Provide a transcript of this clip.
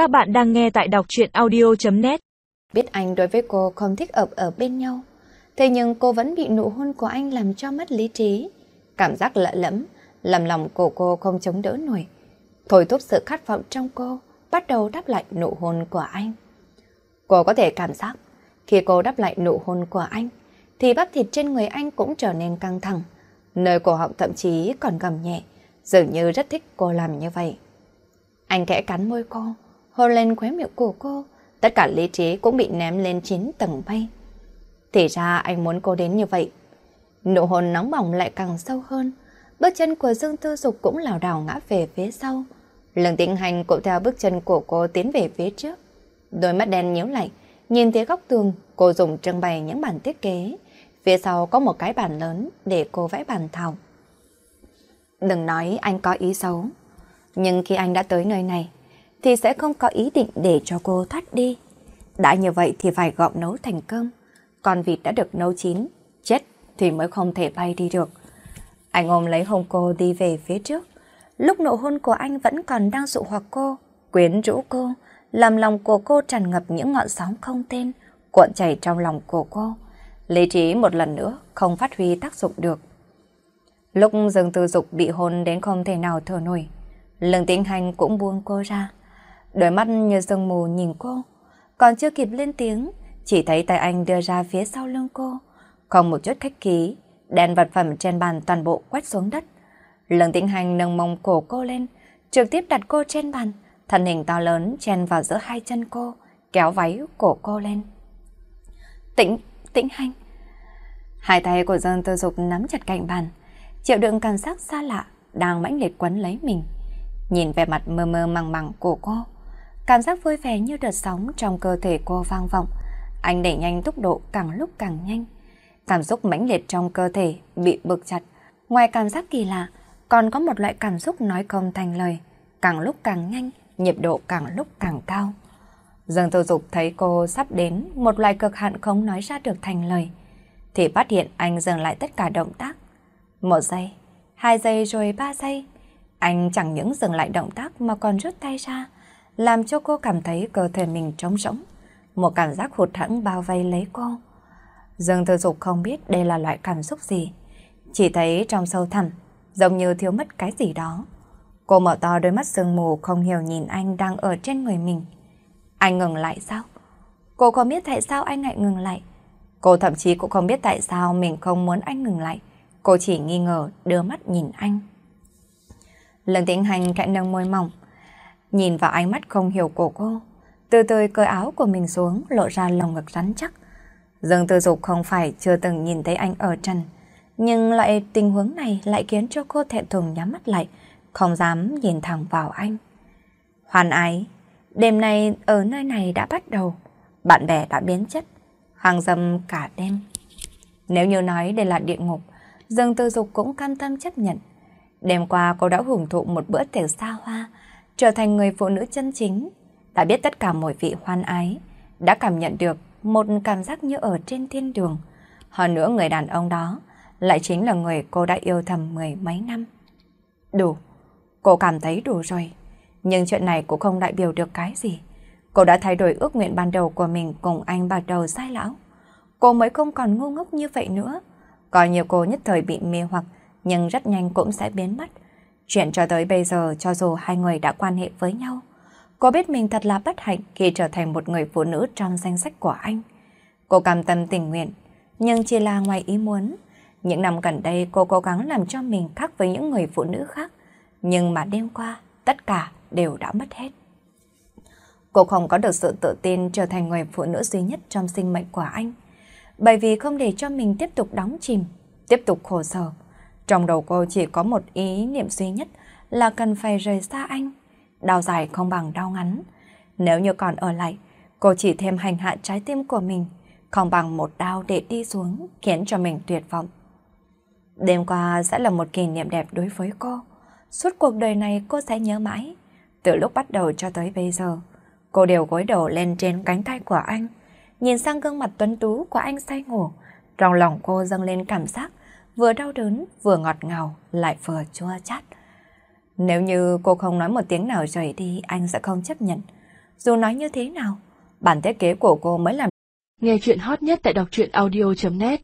Các bạn đang nghe tại đọc chuyện audio.net Biết anh đối với cô không thích ở ở bên nhau, thế nhưng cô vẫn bị nụ hôn của anh làm cho mất lý trí. Cảm giác lạ lẫm, làm lòng của cô không chống đỡ nổi. thổi thúc sự khát vọng trong cô, bắt đầu đáp lại nụ hôn của anh. Cô có thể cảm giác, khi cô đáp lại nụ hôn của anh, thì bắp thịt trên người anh cũng trở nên căng thẳng. Nơi cổ họng thậm chí còn gầm nhẹ, dường như rất thích cô làm như vậy. Anh kẽ cắn môi cô, hôn lên khóe miệng của cô, tất cả lý trí cũng bị ném lên chín tầng bay. Thì ra anh muốn cô đến như vậy. Nụ hôn nóng bỏng lại càng sâu hơn, bước chân của Dương Tư Dục cũng lảo đảo ngã về phía sau. Lần tĩnh hành cũng theo bước chân của cô tiến về phía trước. Đôi mắt đen nhíu lại, nhìn thấy góc tường, cô dùng trưng bày những bản thiết kế. Phía sau có một cái bàn lớn để cô vẽ bàn thảo. Đừng nói anh có ý xấu, nhưng khi anh đã tới nơi này, thì sẽ không có ý định để cho cô thoát đi. Đã như vậy thì phải gọm nấu thành cơm. Con vịt đã được nấu chín, chết thì mới không thể bay đi được. Anh ôm lấy hông cô đi về phía trước. Lúc nụ hôn của anh vẫn còn đang dụ hoặc cô, quyến rũ cô, làm lòng của cô tràn ngập những ngọn sóng không tên, cuộn chảy trong lòng của cô. Lý trí một lần nữa không phát huy tác dụng được. Lúc Dương Tư Dục bị hôn đến không thể nào thở nổi, Lương Tĩnh Hành cũng buông cô ra. Đôi mắt như sương mù nhìn cô, còn chưa kịp lên tiếng, chỉ thấy tay anh đưa ra phía sau lưng cô, không một chút khách khí, đèn vật phẩm trên bàn toàn bộ quét xuống đất. Lương Tĩnh Hành nâng mông cổ cô lên, trực tiếp đặt cô trên bàn, thân hình to lớn chen vào giữa hai chân cô, kéo váy cổ cô lên. Tĩnh, Tĩnh Hành. Hai tay của Dương Tư Dục nắm chặt cạnh bàn, chịu đựng cảm giác xa lạ đang mãnh liệt quấn lấy mình. Nhìn vẻ mặt mơ mơ màng màng của cô, cảm giác vui vẻ như đợt sóng trong cơ thể cô vang vọng. Anh đẩy nhanh tốc độ càng lúc càng nhanh. Cảm xúc mãnh liệt trong cơ thể bị bực chặt. Ngoài cảm giác kỳ lạ, còn có một loại cảm xúc nói không thành lời. Càng lúc càng nhanh, nhịp độ càng lúc càng cao. Dương Tô Dục thấy cô sắp đến một loại cực hạn không nói ra được thành lời. Thì phát hiện anh dừng lại tất cả động tác. Một giây, hai giây rồi ba giây. Anh chẳng những dừng lại động tác mà còn rút tay ra, làm cho cô cảm thấy cơ thể mình trống rỗng. Một cảm giác hụt hẫng bao vây lấy cô. Dương Thư Dục không biết đây là loại cảm xúc gì. Chỉ thấy trong sâu thẳm, giống như thiếu mất cái gì đó. Cô mở to đôi mắt sương mù không hiểu nhìn anh đang ở trên người mình. Anh ngừng lại sao? Cô không biết tại sao anh lại ngừng lại. Cô thậm chí cũng không biết tại sao mình không muốn anh ngừng lại. Cô chỉ nghi ngờ đưa mắt nhìn anh. Lần tiến hành cạnh nâng môi mỏng, nhìn vào ánh mắt không hiểu của cô, từ từ cởi áo của mình xuống lộ ra lồng ngực rắn chắc. Dương Tư Dục không phải chưa từng nhìn thấy anh ở trần, nhưng lại tình huống này lại khiến cho cô thẹn thùng nhắm mắt lại, không dám nhìn thẳng vào anh. Hoàn ái, đêm nay ở nơi này đã bắt đầu, bạn bè đã biến chất, hàng dâm cả đêm. Nếu như nói đây là địa ngục, Dương Tư Dục cũng cam tâm chấp nhận. Đêm qua cô đã hưởng thụ một bữa tiệc xa hoa, trở thành người phụ nữ chân chính, đã biết tất cả mọi vị hoan ái, đã cảm nhận được một cảm giác như ở trên thiên đường. Hơn nữa người đàn ông đó lại chính là người cô đã yêu thầm mười mấy năm. Đủ, cô cảm thấy đủ rồi. Nhưng chuyện này cũng không đại biểu được cái gì. Cô đã thay đổi ước nguyện ban đầu của mình cùng anh bắt đầu sai lão. Cô mới không còn ngu ngốc như vậy nữa. Có nhiều cô nhất thời bị mê hoặc, nhưng rất nhanh cũng sẽ biến mất. Chuyện cho tới bây giờ cho dù hai người đã quan hệ với nhau, cô biết mình thật là bất hạnh khi trở thành một người phụ nữ trong danh sách của anh. Cô cam tâm tình nguyện, nhưng chỉ là ngoài ý muốn. Những năm gần đây cô cố gắng làm cho mình khác với những người phụ nữ khác, nhưng mà đêm qua tất cả đều đã mất hết. Cô không có được sự tự tin trở thành người phụ nữ duy nhất trong sinh mệnh của anh, bởi vì không để cho mình tiếp tục đóng chìm, tiếp tục khổ sở. Trong đầu cô chỉ có một ý niệm duy nhất là cần phải rời xa anh. Đau dài không bằng đau ngắn. Nếu như còn ở lại, cô chỉ thêm hành hạ trái tim của mình, không bằng một đau để đi xuống, khiến cho mình tuyệt vọng. Đêm qua sẽ là một kỷ niệm đẹp đối với cô. Suốt cuộc đời này cô sẽ nhớ mãi. Từ lúc bắt đầu cho tới bây giờ, cô đều gối đầu lên trên cánh tay của anh. Nhìn sang gương mặt tuấn tú của anh say ngủ, trong lòng cô dâng lên cảm giác vừa đau đớn, vừa ngọt ngào, lại vừa chua chát. Nếu như cô không nói một tiếng nào rời đi, anh sẽ không chấp nhận. dù nói như thế nào, bản thiết kế của cô mới làm. Nghe chuyện hot nhất tại đọc truyện audio.net